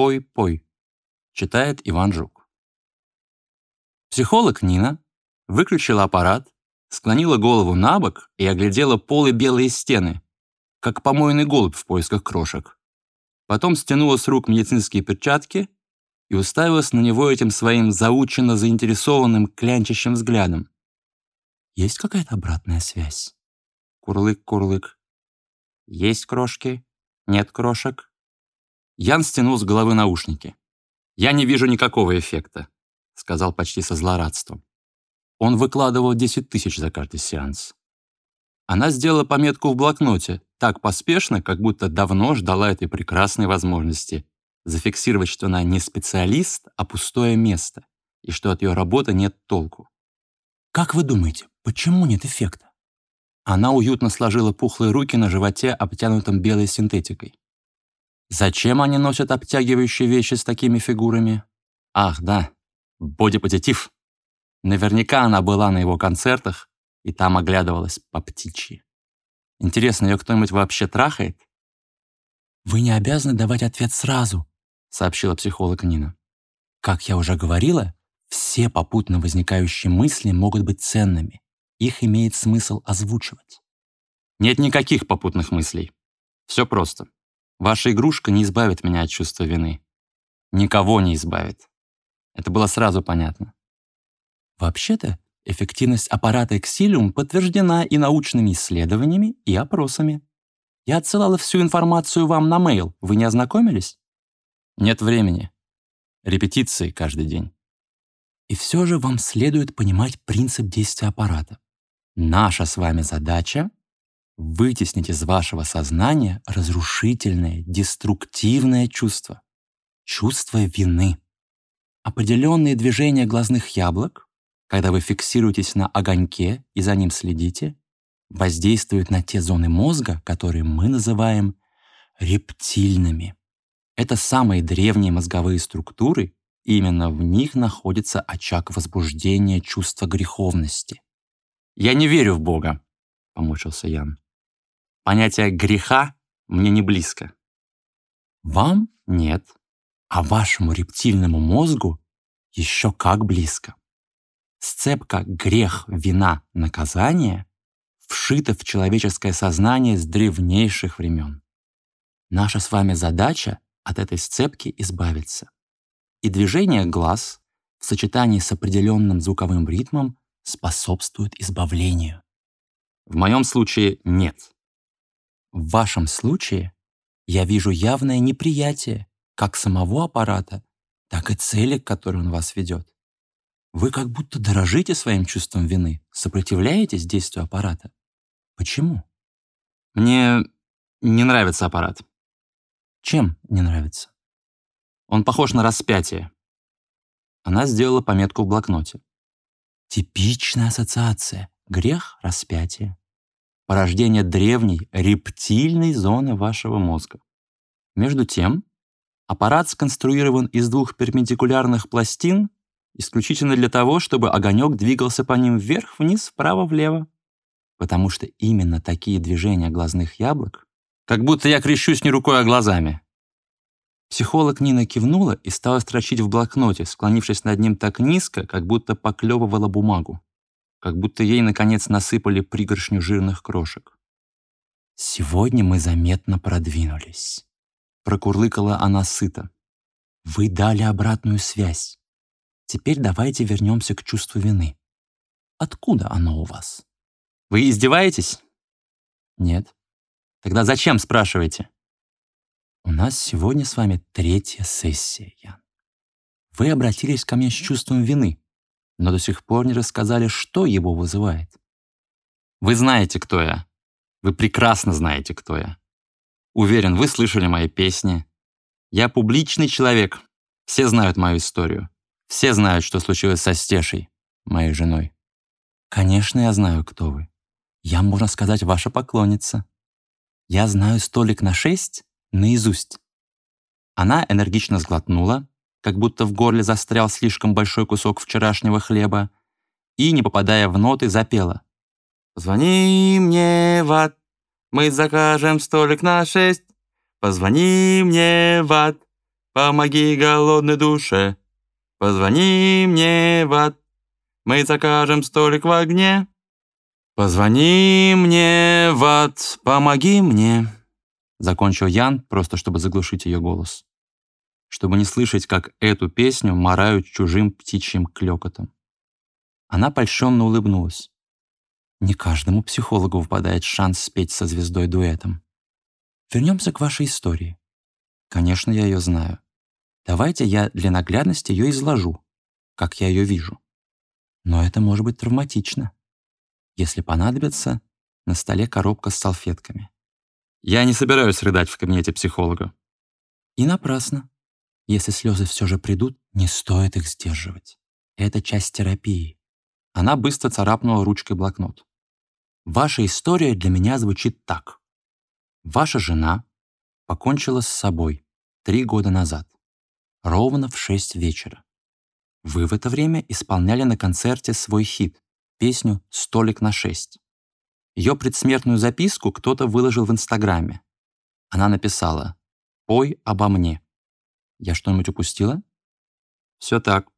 Пой, пой. Читает Иван Жук. Психолог Нина выключила аппарат, склонила голову на бок и оглядела полы белые стены, как помойный голубь в поисках крошек. Потом стянула с рук медицинские перчатки и уставилась на него этим своим заученно заинтересованным клянчащим взглядом. «Есть какая-то обратная связь?» Курлык-курлык. «Есть крошки? Нет крошек?» Ян стянул с головы наушники. «Я не вижу никакого эффекта», — сказал почти со злорадством. Он выкладывал 10 тысяч за каждый сеанс. Она сделала пометку в блокноте, так поспешно, как будто давно ждала этой прекрасной возможности зафиксировать, что она не специалист, а пустое место, и что от ее работы нет толку. «Как вы думаете, почему нет эффекта?» Она уютно сложила пухлые руки на животе, обтянутом белой синтетикой. Зачем они носят обтягивающие вещи с такими фигурами? Ах, да, бодипозитив. Наверняка она была на его концертах и там оглядывалась по птичьи. Интересно, ее кто-нибудь вообще трахает? «Вы не обязаны давать ответ сразу», — сообщила психолог Нина. «Как я уже говорила, все попутно возникающие мысли могут быть ценными. Их имеет смысл озвучивать». «Нет никаких попутных мыслей. Все просто. Ваша игрушка не избавит меня от чувства вины. Никого не избавит. Это было сразу понятно. Вообще-то, эффективность аппарата Exilium подтверждена и научными исследованиями, и опросами. Я отсылала всю информацию вам на mail. Вы не ознакомились? Нет времени. Репетиции каждый день. И все же вам следует понимать принцип действия аппарата. Наша с вами задача вытеснить из вашего сознания разрушительное, деструктивное чувство. Чувство вины. Определенные движения глазных яблок, когда вы фиксируетесь на огоньке и за ним следите, воздействуют на те зоны мозга, которые мы называем рептильными. Это самые древние мозговые структуры, и именно в них находится очаг возбуждения чувства греховности. «Я не верю в Бога», — помучился Ян. Понятие греха мне не близко. Вам нет, а вашему рептильному мозгу еще как близко. Сцепка грех, вина, наказание вшита в человеческое сознание с древнейших времен. Наша с вами задача от этой сцепки избавиться. И движение глаз в сочетании с определенным звуковым ритмом способствует избавлению. В моем случае нет. В вашем случае я вижу явное неприятие как самого аппарата, так и цели, к которой он вас ведет. Вы как будто дорожите своим чувством вины, сопротивляетесь действию аппарата. Почему? Мне не нравится аппарат. Чем не нравится? Он похож на распятие. Она сделала пометку в блокноте. Типичная ассоциация. Грех — распятие порождение древней рептильной зоны вашего мозга. Между тем, аппарат сконструирован из двух перпендикулярных пластин исключительно для того, чтобы огонек двигался по ним вверх-вниз, вправо-влево. Потому что именно такие движения глазных яблок, как будто я крещусь не рукой, а глазами. Психолог Нина кивнула и стала строчить в блокноте, склонившись над ним так низко, как будто поклевывала бумагу как будто ей, наконец, насыпали пригоршню жирных крошек. «Сегодня мы заметно продвинулись», — прокурлыкала она сыто. «Вы дали обратную связь. Теперь давайте вернемся к чувству вины. Откуда оно у вас?» «Вы издеваетесь?» «Нет». «Тогда зачем, спрашиваете?» «У нас сегодня с вами третья сессия, Ян. Вы обратились ко мне с чувством вины но до сих пор не рассказали, что его вызывает. Вы знаете, кто я. Вы прекрасно знаете, кто я. Уверен, вы слышали мои песни. Я публичный человек. Все знают мою историю. Все знают, что случилось со Стешей, моей женой. Конечно, я знаю, кто вы. Я, можно сказать, ваша поклонница. Я знаю столик на шесть наизусть. Она энергично сглотнула, как будто в горле застрял слишком большой кусок вчерашнего хлеба, и, не попадая в ноты, запела. «Позвони мне в ад, мы закажем столик на шесть. Позвони мне в ад, помоги голодной душе. Позвони мне в ад, мы закажем столик в огне. Позвони мне в ад, помоги мне. Закончил Ян, просто чтобы заглушить ее голос. Чтобы не слышать, как эту песню марают чужим птичьим клёкотом. Она польщенно улыбнулась. Не каждому психологу выпадает шанс спеть со звездой дуэтом. Вернемся к вашей истории. Конечно, я ее знаю. Давайте я для наглядности ее изложу, как я ее вижу. Но это может быть травматично. Если понадобится, на столе коробка с салфетками. Я не собираюсь рыдать в кабинете психолога. И напрасно. Если слезы все же придут, не стоит их сдерживать. Это часть терапии. Она быстро царапнула ручкой блокнот. Ваша история для меня звучит так. Ваша жена покончила с собой три года назад, ровно в шесть вечера. Вы в это время исполняли на концерте свой хит, песню «Столик на шесть». Ее предсмертную записку кто-то выложил в Инстаграме. Она написала «Пой обо мне». Я что-нибудь упустила? Все так.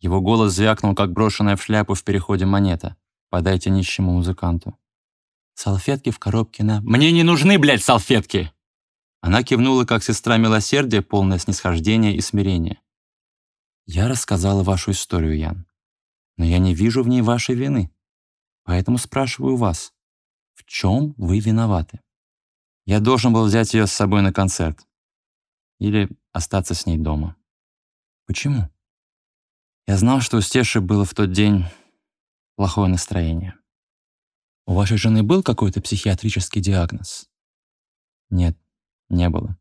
Его голос звякнул, как брошенная в шляпу в переходе монета. Подайте нищему музыканту. Салфетки в коробке на... «Мне не нужны, блядь, салфетки!» Она кивнула, как сестра милосердия, полное снисхождения и смирения. «Я рассказала вашу историю, Ян, но я не вижу в ней вашей вины. Поэтому спрашиваю вас, в чем вы виноваты? Я должен был взять ее с собой на концерт. Или остаться с ней дома. Почему? Я знал, что у Стеши было в тот день плохое настроение. У вашей жены был какой-то психиатрический диагноз? Нет, не было.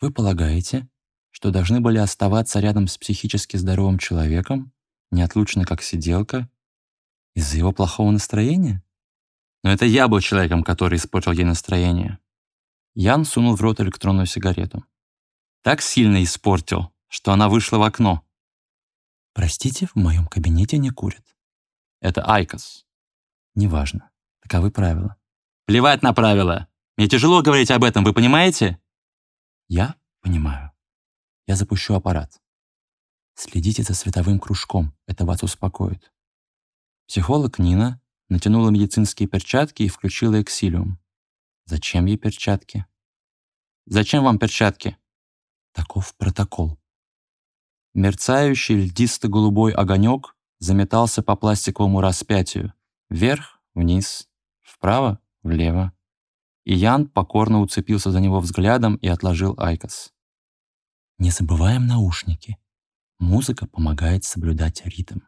Вы полагаете, что должны были оставаться рядом с психически здоровым человеком, неотлучно как сиделка, из-за его плохого настроения? Но это я был человеком, который испортил ей настроение. Ян сунул в рот электронную сигарету. Так сильно испортил, что она вышла в окно. «Простите, в моем кабинете не курят». «Это IQOS». «Неважно. Таковы правила». «Плевать на правила. Мне тяжело говорить об этом, вы понимаете?» «Я понимаю. Я запущу аппарат. Следите за световым кружком, это вас успокоит». Психолог Нина натянула медицинские перчатки и включила эксилиум. «Зачем ей перчатки?» «Зачем вам перчатки?» Таков протокол. Мерцающий льдисто-голубой огонек заметался по пластиковому распятию. Вверх, вниз, вправо, влево. И Ян покорно уцепился за него взглядом и отложил IQOS. Не забываем наушники. Музыка помогает соблюдать ритм.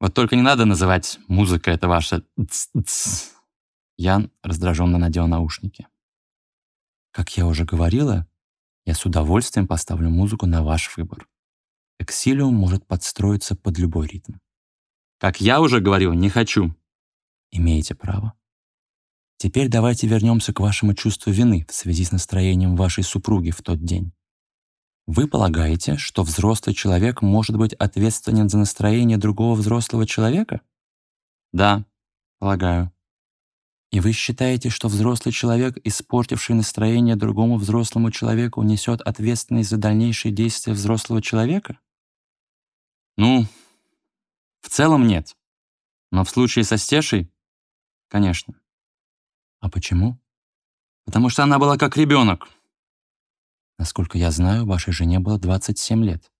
Вот только не надо называть музыка это ваше Ян раздраженно надел наушники. Как я уже говорила, я с удовольствием поставлю музыку на ваш выбор. Эксилиум может подстроиться под любой ритм. Как я уже говорил, не хочу. Имеете право. Теперь давайте вернемся к вашему чувству вины в связи с настроением вашей супруги в тот день. Вы полагаете, что взрослый человек может быть ответственен за настроение другого взрослого человека? Да, полагаю. И вы считаете, что взрослый человек, испортивший настроение другому взрослому человеку, несет ответственность за дальнейшие действия взрослого человека? Ну, в целом нет. Но в случае со Стешей — конечно. А почему? Потому что она была как ребенок. Насколько я знаю, вашей жене было 27 лет.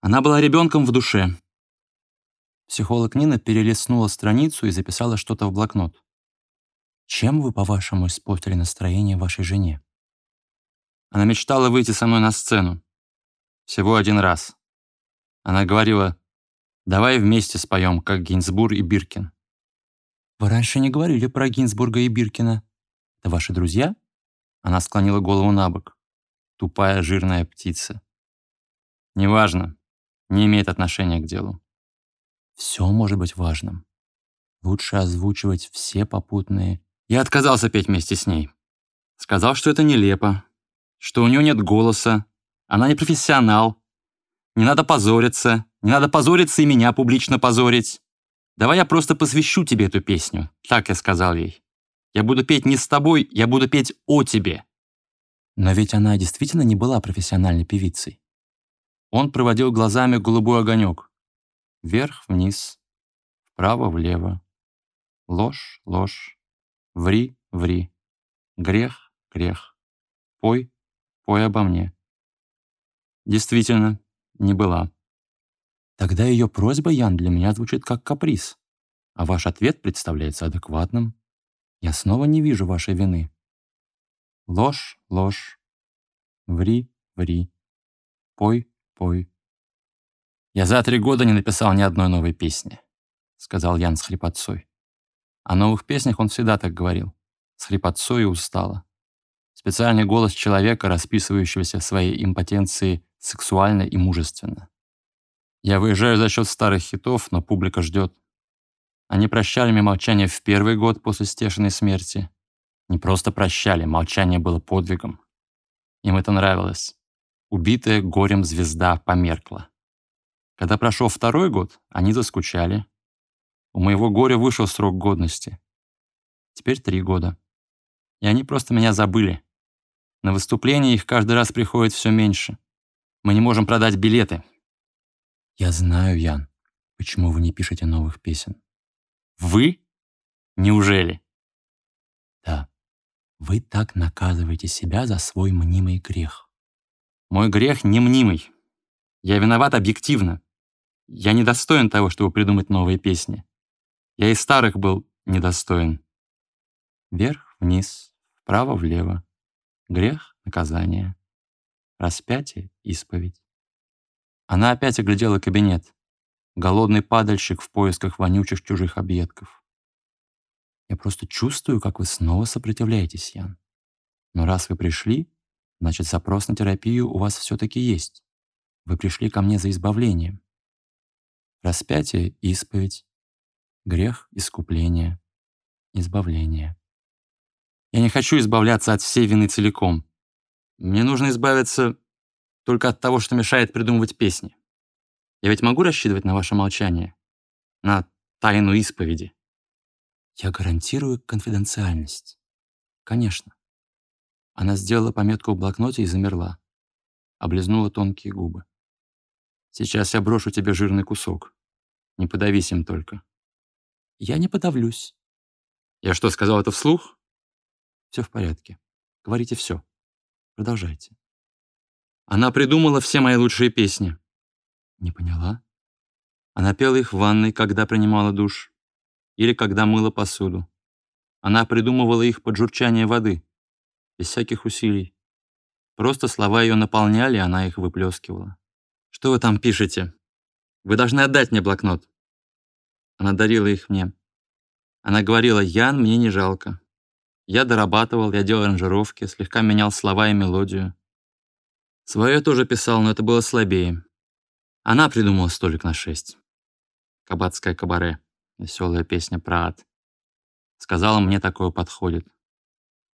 Она была ребенком в душе. Психолог Нина перелистнула страницу и записала что-то в блокнот. Чем вы, по-вашему, испортили настроение вашей жене? Она мечтала выйти со мной на сцену. Всего один раз. Она говорила, давай вместе споем, как Гинзбург и Биркин. Вы раньше не говорили про Гинзбурга и Биркина. Это ваши друзья? Она склонила голову на бок. Тупая жирная птица. Неважно. Не имеет отношения к делу. Все может быть важным. Лучше озвучивать все попутные я отказался петь вместе с ней. Сказал, что это нелепо, что у нее нет голоса, она не профессионал. Не надо позориться, не надо позориться и меня публично позорить. Давай я просто посвящу тебе эту песню, так я сказал ей. Я буду петь не с тобой, я буду петь о тебе. Но ведь она действительно не была профессиональной певицей. Он проводил глазами голубой огонек. Вверх-вниз, вправо-влево. Ложь, ложь. Ври, ври. Грех, грех. Пой, пой обо мне. Действительно, не была. Тогда ее просьба, Ян, для меня звучит как каприз, а ваш ответ представляется адекватным. Я снова не вижу вашей вины. Ложь, ложь. Ври, ври. Пой, пой. Я за три года не написал ни одной новой песни, сказал Ян с хрипотцой. О новых песнях он всегда так говорил, с хрипотцой и устало. Специальный голос человека, расписывающегося в своей импотенции сексуально и мужественно. Я выезжаю за счет старых хитов, но публика ждет. Они прощали мне молчание в первый год после Стешиной смерти. Не просто прощали, молчание было подвигом. Им это нравилось. Убитая горем звезда померкла. Когда прошел второй год, они заскучали. У моего горя вышел срок годности. Теперь три года. И они просто меня забыли. На выступления их каждый раз приходит все меньше. Мы не можем продать билеты. Я знаю, Ян, почему вы не пишете новых песен. Вы? Неужели? Да. Вы так наказываете себя за свой мнимый грех. Мой грех не мнимый. Я виноват объективно. Я недостоин того, чтобы придумать новые песни. Я и старых был недостоин. Вверх, вниз, вправо-влево. Грех, наказание. Распятие, исповедь. Она опять оглядела кабинет. Голодный падальщик в поисках вонючих чужих объедков. Я просто чувствую, как вы снова сопротивляетесь, Ян. Но раз вы пришли, значит, запрос на терапию у вас все-таки есть. Вы пришли ко мне за избавлением. Распятие — исповедь. Грех — искупление. Избавление. Я не хочу избавляться от всей вины целиком. Мне нужно избавиться только от того, что мешает придумывать песни. Я ведь могу рассчитывать на ваше молчание? На тайну исповеди? Я гарантирую конфиденциальность. Конечно. Она сделала пометку в блокноте и замерла. Облизнула тонкие губы. Сейчас я брошу тебе жирный кусок. Не подавись им только. Я не подавлюсь. Я что, сказал это вслух? Все в порядке. Говорите все. Продолжайте. Она придумала все мои лучшие песни. Не поняла? Она пела их в ванной, когда принимала душ. Или когда мыла посуду. Она придумывала их под журчание воды. Без всяких усилий. Просто слова ее наполняли, она их выплескивала. «Что вы там пишете? Вы должны отдать мне блокнот». Она дарила их мне. Она говорила, «Ян, мне не жалко». Я дорабатывал, я делал аранжировки, слегка менял слова и мелодию. Свое тоже писал, но это было слабее. Она придумала столик на шесть. Кабацкое кабаре. Веселая песня про ад. Сказала, мне такое подходит.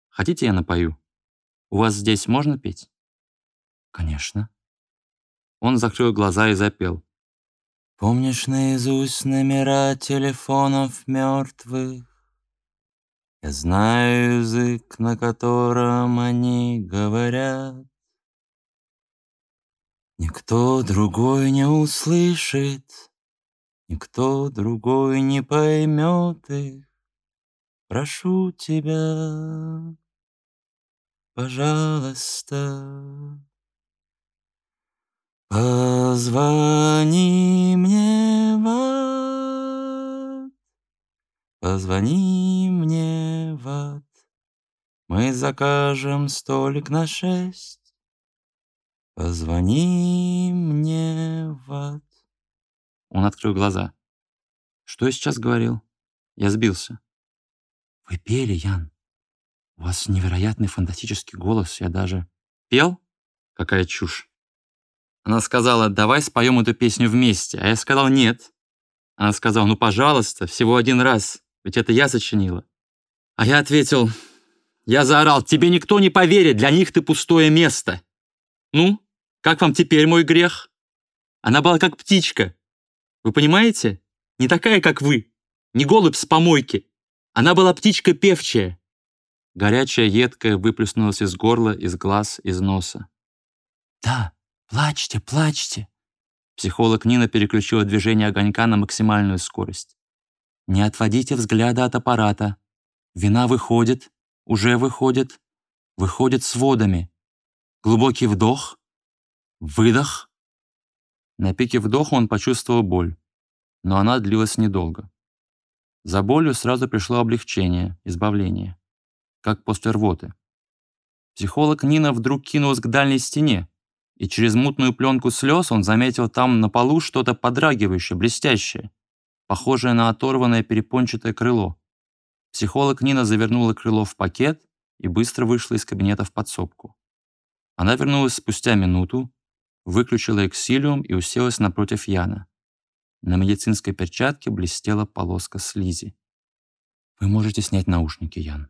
Хотите, я напою? У вас здесь можно петь? Конечно. Он закрыл глаза и запел. Помнишь наизусть номера телефонов мертвых? Я знаю язык, на котором они говорят. Никто другой не услышит, Никто другой не поймет их. Прошу тебя, пожалуйста, Позвони мне в ад, Позвони мне в ад, Мы закажем столик на шесть. «Позвони мне в ад». Он открыл глаза. «Что я сейчас говорил?» Я сбился. «Вы пели, Ян. У вас невероятный фантастический голос. Я даже...» «Пел? Какая чушь!» Она сказала, давай споем эту песню вместе. А я сказал, нет. Она сказала, ну, пожалуйста, всего один раз, ведь это я сочинила. А я ответил, я заорал, тебе никто не поверит, для них ты пустое место. Ну, как вам теперь мой грех? Она была как птичка. Вы понимаете? Не такая, как вы. Не голубь с помойки. Она была птичка певчая. Горячая, едкая выплеснулась из горла, из глаз, из носа. Да, «Плачьте, плачьте!» Психолог Нина переключила движение огонька на максимальную скорость. «Не отводите взгляда от аппарата. Вина выходит, уже выходит, выходит с водами. Глубокий вдох, выдох». На пике вдоха он почувствовал боль, но она длилась недолго. За болью сразу пришло облегчение, избавление, как после рвоты. Психолог Нина вдруг кинулась к дальней стене, и через мутную пленку слез он заметил там на полу что-то подрагивающее, блестящее, похожее на оторванное перепончатое крыло. Психолог Нина завернула крыло в пакет и быстро вышла из кабинета в подсобку. Она вернулась спустя минуту, выключила эксилиум и уселась напротив Яна. На медицинской перчатке блестела полоска слизи. «Вы можете снять наушники, Ян.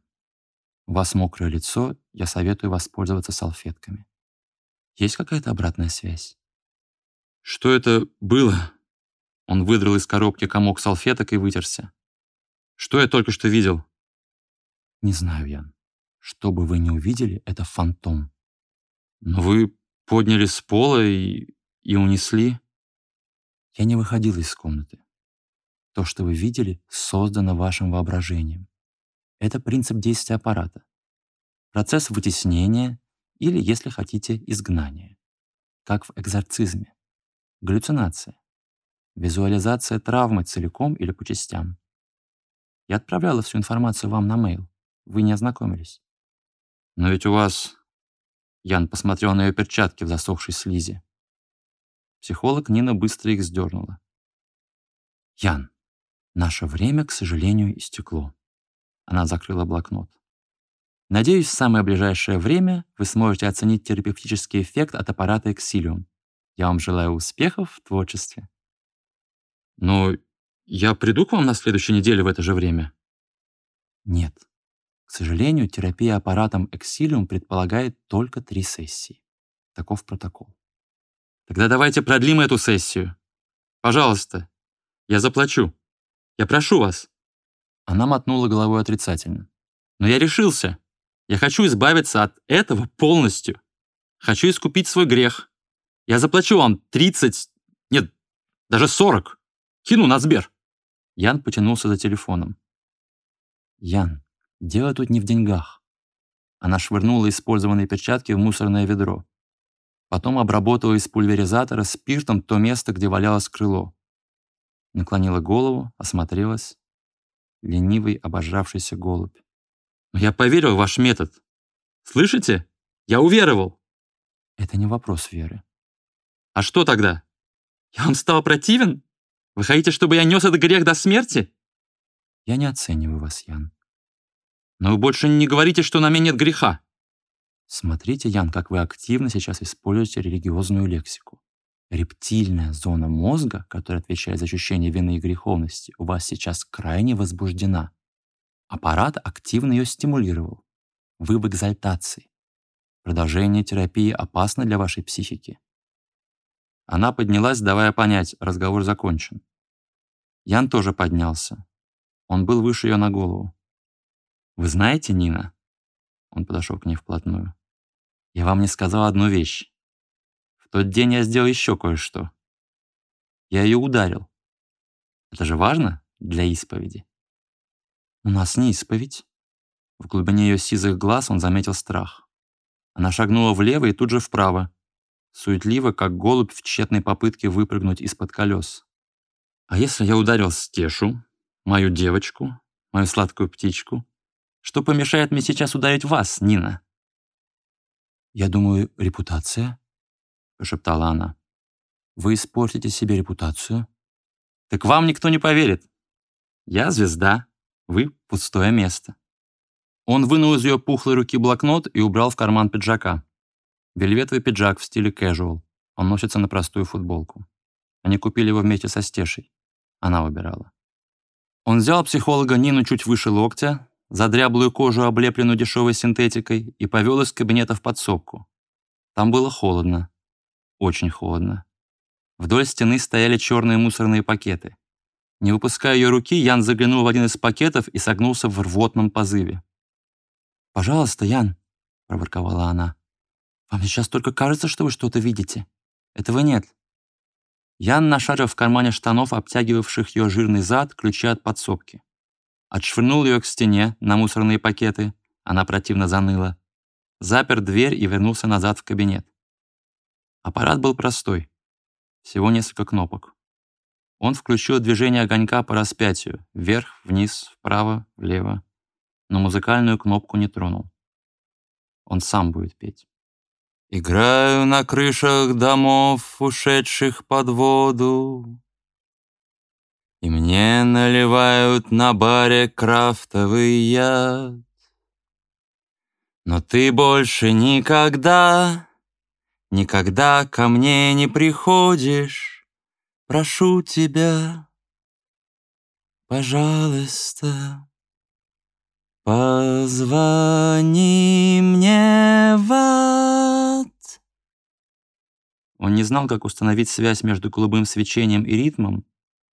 У вас мокрое лицо, я советую воспользоваться салфетками. Есть какая-то обратная связь?» «Что это было?» Он выдрал из коробки комок салфеток и вытерся. «Что я только что видел?» «Не знаю, Ян. Что бы вы ни увидели, это фантом». «Но вы подняли с пола и... и унесли?» Я не выходил из комнаты. То, что вы видели, создано вашим воображением. Это принцип действия аппарата. Процесс вытеснения или, если хотите, изгнания. Как в экзорцизме. Галлюцинация. Визуализация травмы целиком или по частям. Я отправляла всю информацию вам на мейл. Вы не ознакомились. Но ведь у вас... Ян посмотрел на ее перчатки в засохшей слизи. Психолог Нина быстро их сдернула. «Ян, наше время, к сожалению, истекло». Она закрыла блокнот. Надеюсь, в самое ближайшее время вы сможете оценить терапевтический эффект от аппарата Exilium. Я вам желаю успехов в творчестве. Но я приду к вам на следующей неделе в это же время? Нет. К сожалению, терапия аппаратом Exilium предполагает только три сессии. Таков протокол. Тогда давайте продлим эту сессию. Пожалуйста. Я заплачу. Я прошу вас. Она мотнула головой отрицательно. Но я решился. Я хочу избавиться от этого полностью. Хочу искупить свой грех. Я заплачу вам 30, нет, даже 40. Кину на Сбер. Ян потянулся за телефоном. Ян, дело тут не в деньгах. Она швырнула использованные перчатки в мусорное ведро. Потом обработала из пульверизатора спиртом то место, где валялось крыло. Наклонила голову, осмотрелась. Ленивый, обожравшийся голубь. «Я поверил в ваш метод. Слышите? Я уверовал». Это не вопрос веры. «А что тогда? Я вам стал противен? Вы хотите, чтобы я нес этот грех до смерти?» Я не оцениваю вас, Ян. Но вы больше не говорите, что на мне нет греха. Смотрите, Ян, как вы активно сейчас используете религиозную лексику. Рептильная зона мозга, которая отвечает за ощущение вины и греховности, у вас сейчас крайне возбуждена. Аппарат активно ее стимулировал. Вы в экзальтации. Продолжение терапии опасно для вашей психики. Она поднялась, давая понять, разговор закончен. Ян тоже поднялся. Он был выше ее на голову. «Вы знаете, Нина?» Он подошел к ней вплотную. Я вам не сказал одну вещь. В тот день я сделал еще кое-что. Я ее ударил. Это же важно для исповеди. У нас не исповедь. В глубине ее сизых глаз он заметил страх. Она шагнула влево и тут же вправо, суетливо, как голубь в тщетной попытке выпрыгнуть из-под колес. А если я ударил Стешу, мою девочку, мою сладкую птичку, что помешает мне сейчас ударить вас, Нина? «Я думаю, репутация?» — прошептала она. «Вы испортите себе репутацию?» «Так вам никто не поверит. Я звезда, вы — пустое место». Он вынул из ее пухлой руки блокнот и убрал в карман пиджака. Вельветовый пиджак в стиле casual. Он носится на простую футболку. Они купили его вместе со Стешей. Она выбирала. Он взял психолога Нину чуть выше локтя, за дряблую кожу, облепленную дешевой синтетикой, и повел из кабинета в подсобку. Там было холодно. Очень холодно. Вдоль стены стояли черные мусорные пакеты. Не выпуская ее руки, Ян заглянул в один из пакетов и согнулся в рвотном позыве. «Пожалуйста, Ян», — проворковала она. «Вам сейчас только кажется, что вы что-то видите. Этого нет. Ян нашарил в кармане штанов, обтягивавших ее жирный зад, ключи от подсобки. Отшвырнул ее к стене на мусорные пакеты. Она противно заныла. Запер дверь и вернулся назад в кабинет. Аппарат был простой. Всего несколько кнопок. Он включил движение огонька по распятию. Вверх, вниз, вправо, влево. Но музыкальную кнопку не тронул. Он сам будет петь. Играю на крышах домов, ушедших под воду. И мне наливают на баре крафтовый яд. Но ты больше никогда, никогда ко мне не приходишь. Прошу тебя, пожалуйста, позвони мне в он не знал, как установить связь между голубым свечением и ритмом,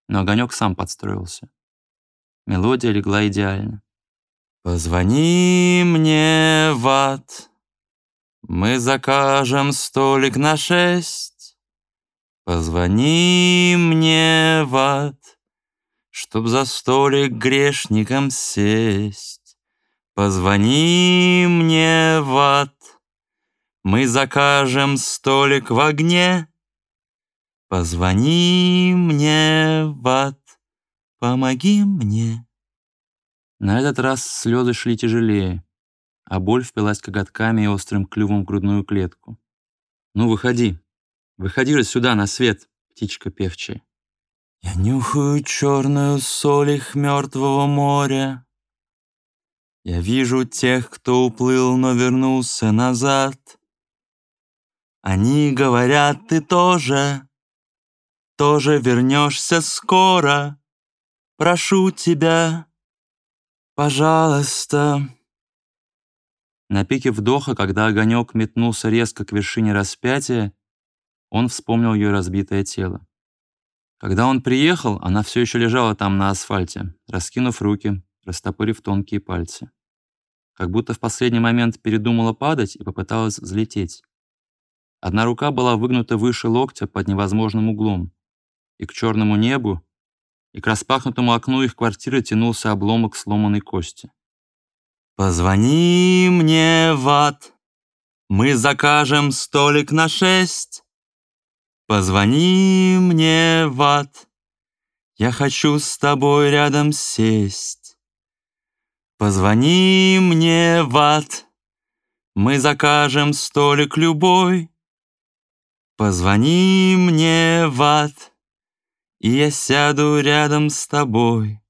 но огонек сам подстроился. Мелодия легла идеально. «Позвони мне в ад, мы закажем столик на шесть. Позвони мне в ад, чтоб за столик грешникам сесть. Позвони мне в ад, мы закажем столик в огне. Позвони мне в ад, помоги мне. На этот раз слезы шли тяжелее, а боль впилась коготками и острым клювом в грудную клетку. «Ну, выходи, выходи же сюда, на свет, птичка певчая». Я нюхаю черную соль их мертвого моря. Я вижу тех, кто уплыл, но вернулся назад. Они говорят, ты тоже, тоже вернешься скоро. Прошу тебя, пожалуйста. На пике вдоха, когда огонек метнулся резко к вершине распятия, он вспомнил ее разбитое тело. Когда он приехал, она все еще лежала там на асфальте, раскинув руки, растопырив тонкие пальцы. Как будто в последний момент передумала падать и попыталась взлететь. Одна рука была выгнута выше локтя под невозможным углом. И к черному небу, и к распахнутому окну их квартиры тянулся обломок сломанной кости. «Позвони мне в ад, мы закажем столик на шесть. Позвони мне в ад, я хочу с тобой рядом сесть. Позвони мне в ад, мы закажем столик любой. Позвони мне в ад, и я сяду рядом с тобой.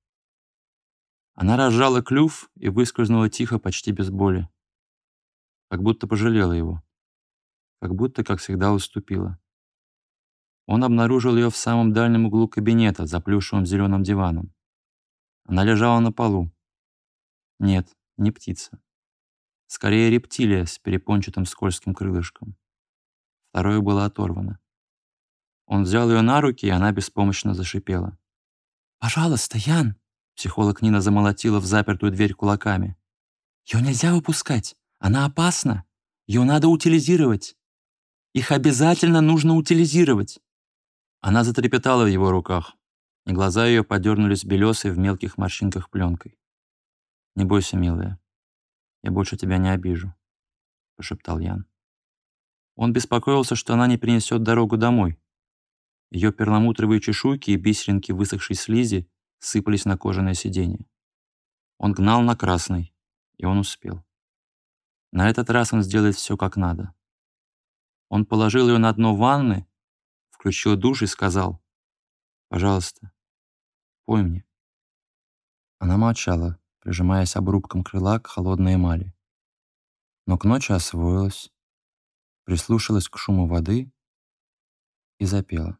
Она разжала клюв и выскользнула тихо, почти без боли. Как будто пожалела его. Как будто, как всегда, уступила. Он обнаружил ее в самом дальнем углу кабинета, за плюшевым зеленым диваном. Она лежала на полу. Нет, не птица. Скорее рептилия с перепончатым скользким крылышком второе было оторвано. Он взял ее на руки, и она беспомощно зашипела. «Пожалуйста, Ян!» Психолог Нина замолотила в запертую дверь кулаками. «Ее нельзя выпускать! Она опасна! Ее надо утилизировать! Их обязательно нужно утилизировать!» Она затрепетала в его руках, и глаза ее подернулись белесой в мелких морщинках пленкой. «Не бойся, милая, я больше тебя не обижу», — пошептал Ян. Он беспокоился, что она не принесет дорогу домой. Ее перламутровые чешуйки и бисеринки высохшей слизи сыпались на кожаное сиденье. Он гнал на красный, и он успел. На этот раз он сделает все как надо. Он положил ее на дно ванны, включил душ и сказал, «Пожалуйста, пой мне». Она молчала, прижимаясь обрубком крыла к холодной эмали. Но к ночи освоилась, прислушалась к шуму воды и запела.